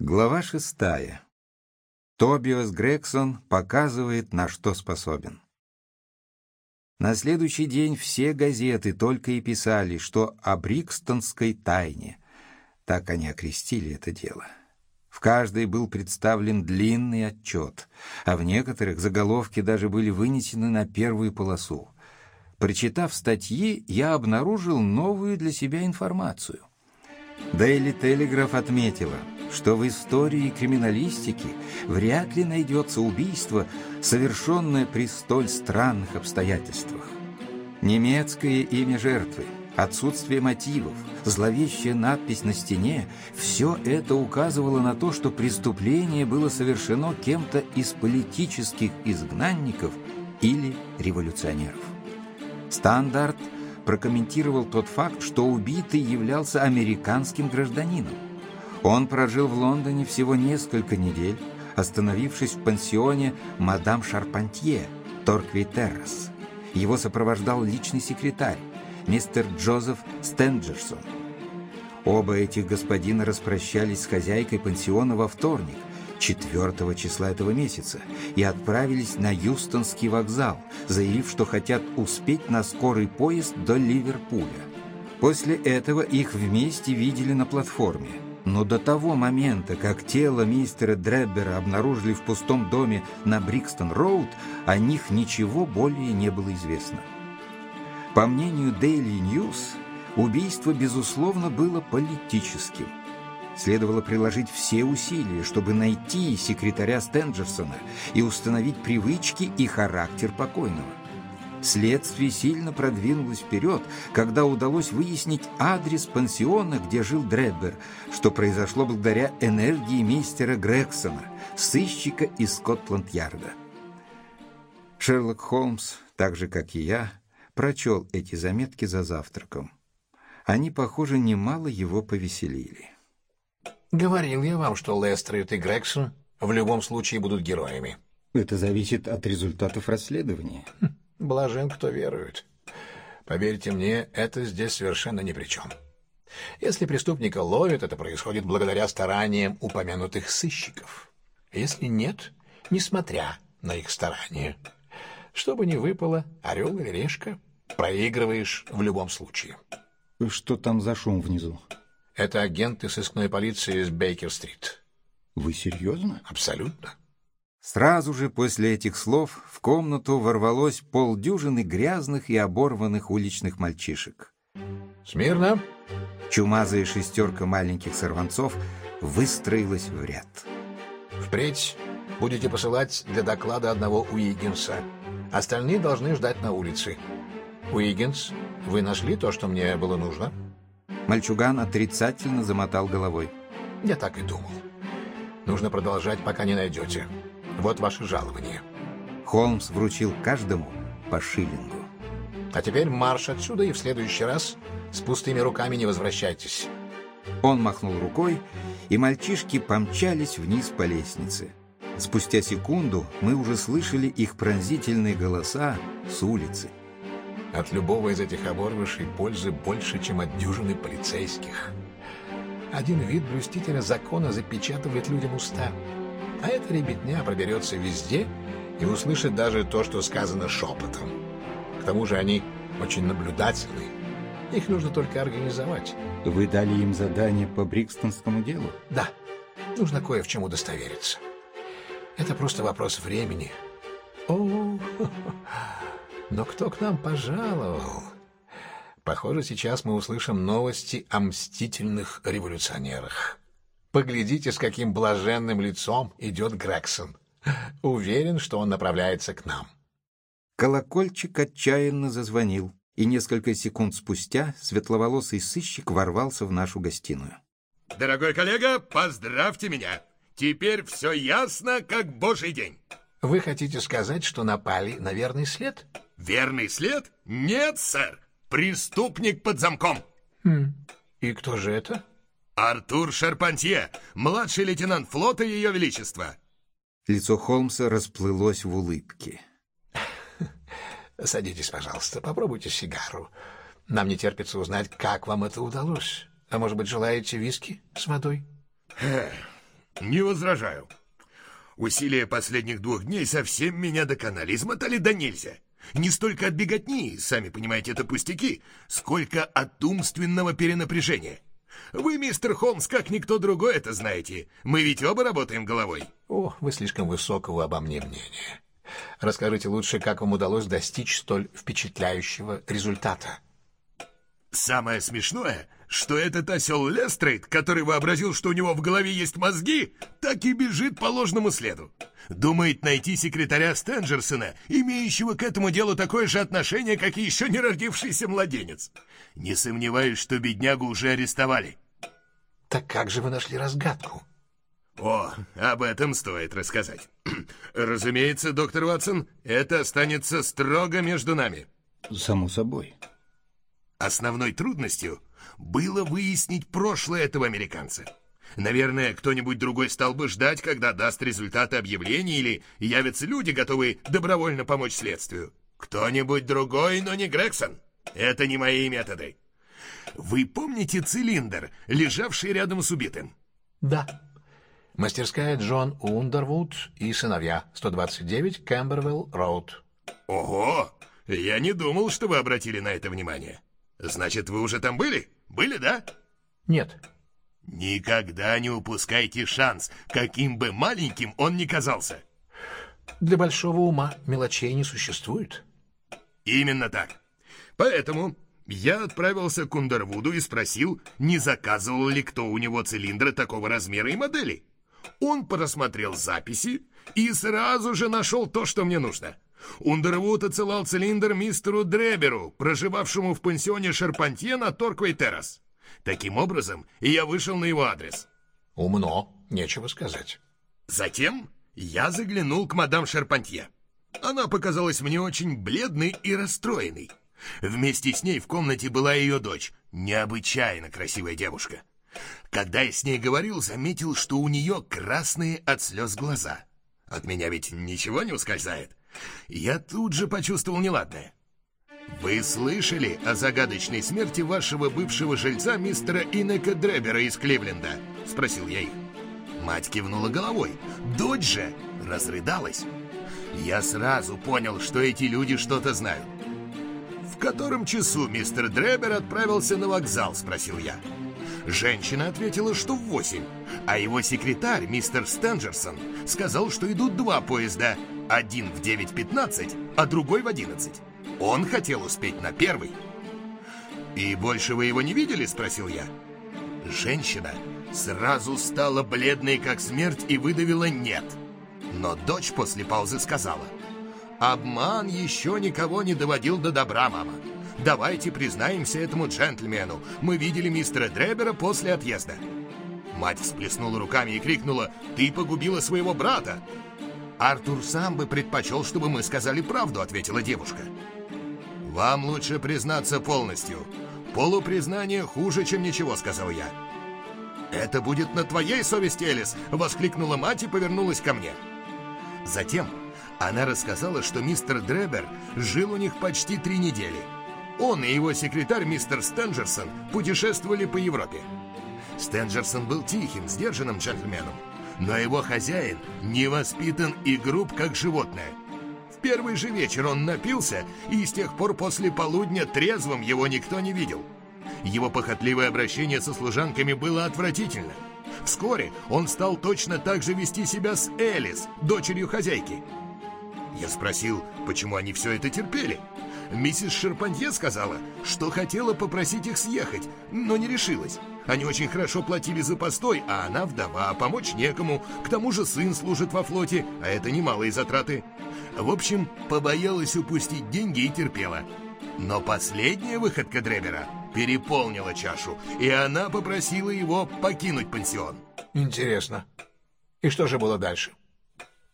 Глава шестая. Тобиас Грегсон показывает, на что способен. На следующий день все газеты только и писали, что о Брикстонской тайне. Так они окрестили это дело. В каждой был представлен длинный отчет, а в некоторых заголовки даже были вынесены на первую полосу. Прочитав статьи, я обнаружил новую для себя информацию. Дейли Телеграф отметила, что в истории криминалистики вряд ли найдется убийство, совершенное при столь странных обстоятельствах. Немецкое имя жертвы, отсутствие мотивов, зловещая надпись на стене – все это указывало на то, что преступление было совершено кем-то из политических изгнанников или революционеров. Стандарт прокомментировал тот факт, что убитый являлся американским гражданином. Он прожил в Лондоне всего несколько недель, остановившись в пансионе мадам Шарпантье, Торкви. Его сопровождал личный секретарь, мистер Джозеф Стенджерсон. Оба этих господина распрощались с хозяйкой пансиона во вторник, 4 числа этого месяца, и отправились на Юстонский вокзал, заявив, что хотят успеть на скорый поезд до Ливерпуля. После этого их вместе видели на платформе. Но до того момента, как тело мистера Дреббера обнаружили в пустом доме на Брикстон-Роуд, о них ничего более не было известно. По мнению Daily News, убийство, безусловно, было политическим. Следовало приложить все усилия, чтобы найти секретаря Стенджерсона и установить привычки и характер покойного. Следствие сильно продвинулось вперед, когда удалось выяснить адрес пансиона, где жил Дреббер, что произошло благодаря энергии мистера Грексона, сыщика из Скотланд-Ярда. Шерлок Холмс, так же, как и я, прочел эти заметки за завтраком. Они, похоже, немало его повеселили. Говорил я вам, что Лестрейд и Грегсон в любом случае будут героями. Это зависит от результатов расследования. Блажен, кто верует. Поверьте мне, это здесь совершенно ни при чем. Если преступника ловят, это происходит благодаря стараниям упомянутых сыщиков. Если нет, несмотря на их старания. Что бы ни выпало, орел или решка, проигрываешь в любом случае. Что там за шум внизу? Это агенты сыскной полиции из Бейкер-стрит. Вы серьезно? Абсолютно. Сразу же после этих слов в комнату ворвалось полдюжины грязных и оборванных уличных мальчишек. Смирно. Чумазая шестерка маленьких сорванцов выстроилась в ряд. Впредь будете посылать для доклада одного Уиггинса. Остальные должны ждать на улице. Уиггинс, вы нашли то, что мне было нужно? Мальчуган отрицательно замотал головой. Я так и думал. Нужно продолжать, пока не найдете. Вот ваше жалование. Холмс вручил каждому по шиллингу. А теперь марш отсюда и в следующий раз с пустыми руками не возвращайтесь. Он махнул рукой, и мальчишки помчались вниз по лестнице. Спустя секунду мы уже слышали их пронзительные голоса с улицы. От любого из этих оборвышей пользы больше, чем от дюжины полицейских. Один вид блюстителя закона запечатывает людям уста. А эта ребятня проберется везде и услышит даже то, что сказано шепотом. К тому же они очень наблюдательны. Их нужно только организовать. Вы дали им задание по Брикстонскому делу? Да. Нужно кое в чем удостовериться. Это просто вопрос времени. О, но кто к нам пожаловал? Похоже, сейчас мы услышим новости о мстительных революционерах. Поглядите, с каким блаженным лицом идет Грегсон. Уверен, что он направляется к нам. Колокольчик отчаянно зазвонил, и несколько секунд спустя светловолосый сыщик ворвался в нашу гостиную. Дорогой коллега, поздравьте меня. Теперь все ясно, как божий день. Вы хотите сказать, что напали на верный след? Верный след? Нет, сэр. Преступник под замком. Хм. И кто же это? Артур Шарпантье, младший лейтенант флота Ее Величества. Лицо Холмса расплылось в улыбке. Садитесь, пожалуйста, попробуйте сигару. Нам не терпится узнать, как вам это удалось. А может быть, желаете виски с водой? Не возражаю. Усилия последних двух дней совсем меня доконали, измотали до нельзя. Не столько от беготни, сами понимаете, это пустяки, сколько от умственного перенапряжения. Вы, мистер Холмс, как никто другой это знаете. Мы ведь оба работаем головой. О, вы слишком высокого обо мне мнения. Расскажите лучше, как вам удалось достичь столь впечатляющего результата. Самое смешное, что этот осел Лестрейд, который вообразил, что у него в голове есть мозги, так и бежит по ложному следу. Думает найти секретаря Стенджерсона, имеющего к этому делу такое же отношение, как и еще не родившийся младенец. Не сомневаюсь, что беднягу уже арестовали. Так как же вы нашли разгадку? О, об этом стоит рассказать. Разумеется, доктор Ватсон, это останется строго между нами. Само собой. Основной трудностью было выяснить прошлое этого американца. Наверное, кто-нибудь другой стал бы ждать, когда даст результаты объявления или явятся люди, готовые добровольно помочь следствию. Кто-нибудь другой, но не Грегсон. Это не мои методы. Вы помните цилиндр, лежавший рядом с убитым? Да. Мастерская Джон Ундервуд и сыновья, 129 Кэмбервилл Роуд. Ого! Я не думал, что вы обратили на это внимание. Значит, вы уже там были? Были, да? Нет. Никогда не упускайте шанс, каким бы маленьким он ни казался. Для большого ума мелочей не существует. Именно так. Поэтому я отправился к Ундервуду и спросил, не заказывал ли кто у него цилиндры такого размера и модели. Он просмотрел записи и сразу же нашел то, что мне нужно. Ундервуд отсылал цилиндр мистеру Дреберу, проживавшему в пансионе Шарпантье на Торквей-Террас. Таким образом, я вышел на его адрес. Умно, нечего сказать. Затем я заглянул к мадам Шарпантье. Она показалась мне очень бледной и расстроенной. Вместе с ней в комнате была ее дочь, необычайно красивая девушка. Когда я с ней говорил, заметил, что у нее красные от слез глаза. От меня ведь ничего не ускользает. Я тут же почувствовал неладное. «Вы слышали о загадочной смерти вашего бывшего жильца мистера Инека Дребера из Кливленда?» — спросил я их. Мать кивнула головой. Дочь же разрыдалась. Я сразу понял, что эти люди что-то знают. «В котором часу мистер Дребер отправился на вокзал?» — спросил я. Женщина ответила, что в восемь, а его секретарь, мистер Стенджерсон, сказал, что идут два поезда, один в 9.15, а другой в 11. Он хотел успеть на первый. «И больше вы его не видели?» – спросил я. Женщина сразу стала бледной, как смерть, и выдавила «нет». Но дочь после паузы сказала, «Обман еще никого не доводил до добра, мама. Давайте признаемся этому джентльмену. Мы видели мистера Дребера после отъезда». Мать всплеснула руками и крикнула, «Ты погубила своего брата!» «Артур сам бы предпочел, чтобы мы сказали правду», — ответила девушка. «Вам лучше признаться полностью. Полупризнание хуже, чем ничего», — сказал я. «Это будет на твоей совести, Элис!» — воскликнула мать и повернулась ко мне. Затем она рассказала, что мистер Дребер жил у них почти три недели. Он и его секретарь мистер Стенджерсон путешествовали по Европе. Стенджерсон был тихим, сдержанным джентльменом, но его хозяин не воспитан и груб, как животное. В первый же вечер он напился, и с тех пор после полудня трезвым его никто не видел. Его похотливое обращение со служанками было отвратительно. Вскоре он стал точно так же вести себя с Элис, дочерью хозяйки. Я спросил, почему они все это терпели. Миссис Шерпантье сказала, что хотела попросить их съехать, но не решилась. Они очень хорошо платили за постой, а она вдова, а помочь некому. К тому же сын служит во флоте, а это немалые затраты. В общем, побоялась упустить деньги и терпела. Но последняя выходка Дребера переполнила чашу, и она попросила его покинуть пансион. Интересно. И что же было дальше?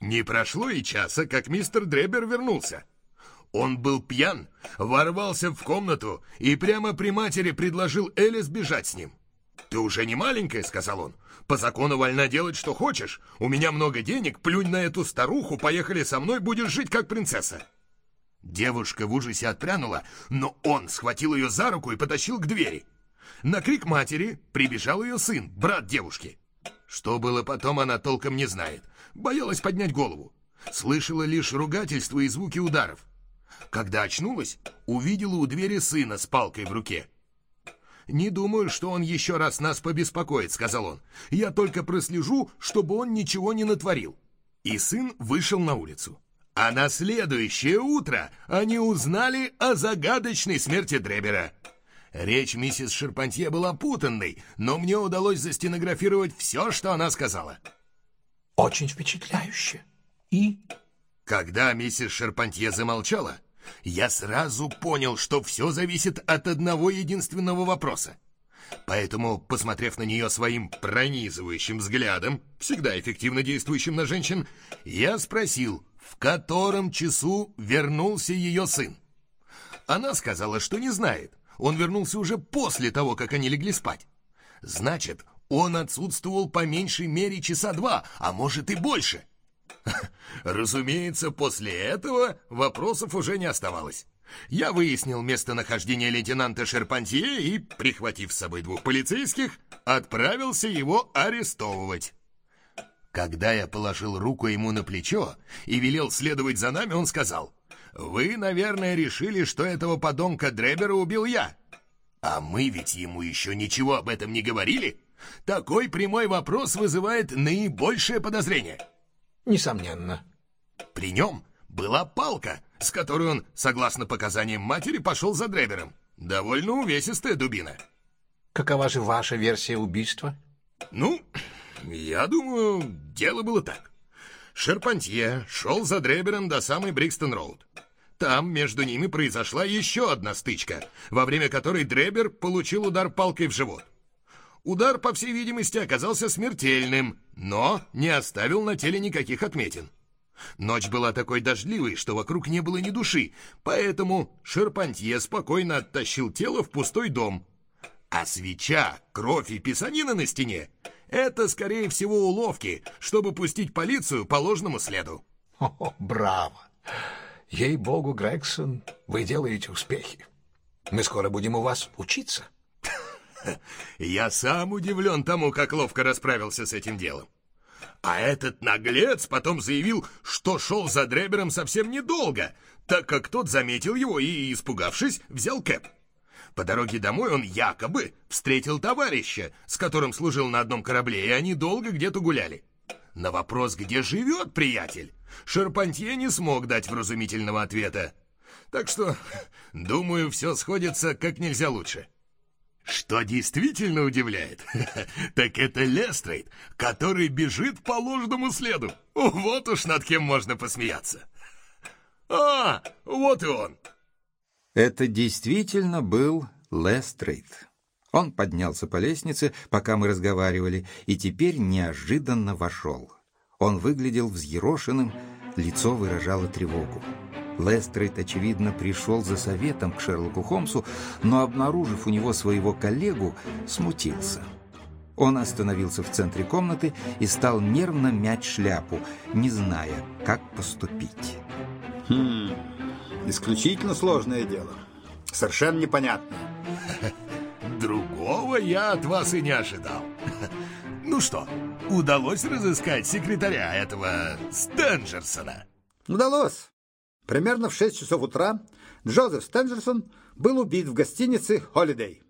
Не прошло и часа, как мистер Дребер вернулся. Он был пьян, ворвался в комнату и прямо при матери предложил Элис бежать с ним. «Ты уже не маленькая», — сказал он. «По закону вольна делать, что хочешь. У меня много денег, плюнь на эту старуху, поехали со мной, будешь жить как принцесса». Девушка в ужасе отпрянула, но он схватил ее за руку и потащил к двери. На крик матери прибежал ее сын, брат девушки. Что было потом, она толком не знает. Боялась поднять голову. Слышала лишь ругательства и звуки ударов. Когда очнулась, увидела у двери сына с палкой в руке. «Не думаю, что он еще раз нас побеспокоит», — сказал он. «Я только прослежу, чтобы он ничего не натворил». И сын вышел на улицу. А на следующее утро они узнали о загадочной смерти Дребера. Речь миссис Шерпантье была путанной, но мне удалось застенографировать все, что она сказала. Очень впечатляюще. И? Когда миссис Шерпантье замолчала, я сразу понял, что все зависит от одного единственного вопроса. Поэтому, посмотрев на нее своим пронизывающим взглядом, всегда эффективно действующим на женщин, я спросил, в котором часу вернулся ее сын. Она сказала, что не знает. Он вернулся уже после того, как они легли спать. Значит, он отсутствовал по меньшей мере часа два, а может и больше. Разумеется, после этого вопросов уже не оставалось. Я выяснил местонахождение лейтенанта Шерпантье и, прихватив с собой двух полицейских, отправился его арестовывать. Когда я положил руку ему на плечо и велел следовать за нами, он сказал, «Вы, наверное, решили, что этого подонка Дребера убил я. А мы ведь ему еще ничего об этом не говорили. Такой прямой вопрос вызывает наибольшее подозрение». Несомненно. При нем была палка, с которой он, согласно показаниям матери, пошел за Дребером. Довольно увесистая дубина. Какова же ваша версия убийства? Ну, я думаю, дело было так. Шерпантье шел за Дребером до самой Брикстон-Роуд. Там между ними произошла еще одна стычка, во время которой Дребер получил удар палкой в живот. Удар, по всей видимости, оказался смертельным, но не оставил на теле никаких отметин. Ночь была такой дождливой, что вокруг не было ни души, поэтому Шерпантье спокойно оттащил тело в пустой дом. А свеча, кровь и писанина на стене — это, скорее всего, уловки, чтобы пустить полицию по ложному следу. О, браво! Ей-богу, Грегсон, вы делаете успехи. Мы скоро будем у вас учиться. Я сам удивлен тому, как ловко расправился с этим делом. А этот наглец потом заявил, что шел за Дребером совсем недолго, так как тот заметил его и, испугавшись, взял кэп. По дороге домой он якобы встретил товарища, с которым служил на одном корабле, и они долго где-то гуляли. На вопрос, где живет приятель, Шарпантье не смог дать вразумительного ответа. Так что, думаю, все сходится как нельзя лучше. Что действительно удивляет, так это Лестрейд, который бежит по ложному следу. Вот уж над кем можно посмеяться. А, вот и он. Это действительно был Лестрейд. Он поднялся по лестнице, пока мы разговаривали, и теперь неожиданно вошел. Он выглядел взъерошенным, лицо выражало тревогу. Лестрейд, очевидно, пришел за советом к Шерлоку Холмсу, но, обнаружив у него своего коллегу, смутился. Он остановился в центре комнаты и стал нервно мять шляпу, не зная, как поступить. Хм, исключительно сложное дело. Совершенно непонятное. Другого я от вас и не ожидал. Ну что, удалось разыскать секретаря этого Стенджерсона? Удалось. Примерно в 6 часов утра Джозеф Стенджерсон был убит в гостинице «Холидей».